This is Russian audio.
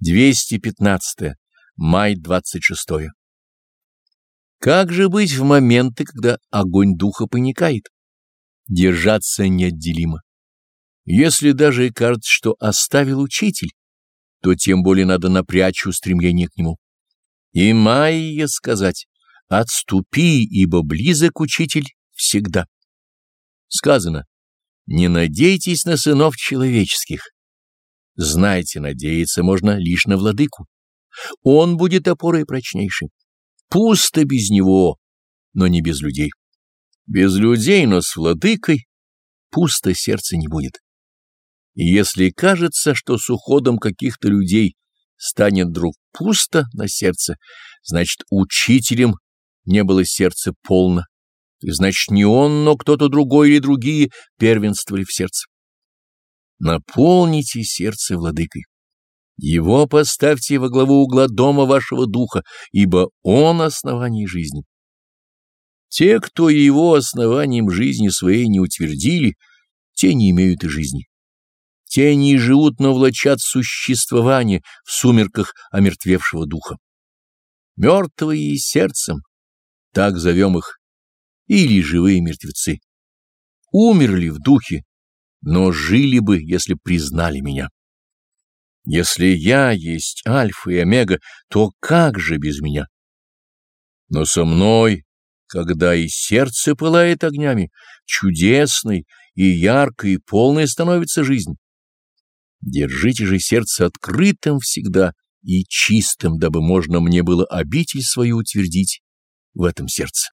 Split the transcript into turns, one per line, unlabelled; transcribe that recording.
215. Май 26. Как же быть в моменты, когда огонь духа паникает? Держаться неотделимо. Если даже и кажется, что оставил учитель, то тем более надо напрячь устремление к нему. И Майя сказать «Отступи, ибо близок учитель всегда». Сказано «Не надейтесь на сынов человеческих, Знайте, надеяться можно лишь на владыку. Он будет опорой прочнейшей. Пусто без него, но не без людей. Без людей, но с владыкой пусто сердце не будет. И если кажется, что с уходом каких-то людей станет вдруг пусто на сердце, значит, учителем не было сердце полно, и значит, не он, но кто-то другой или другие первенствовали в сердце. Наполните сердце владыкой. Его поставьте во главу угла дома вашего духа, ибо он основание жизни. Те, кто его основанием жизни своей не утвердили, те не имеют и жизни. Те не живут, но влачат существование в сумерках омертвевшего духа. Мертвые сердцем, так зовем их, или живые мертвецы. Умерли в духе, но жили бы, если признали меня. Если я есть альфа и омега, то как же без меня? Но со мной, когда и сердце пылает огнями, чудесной и яркой и полной становится жизнь. Держите же сердце открытым всегда и чистым, дабы можно мне было обитель свою утвердить в этом сердце.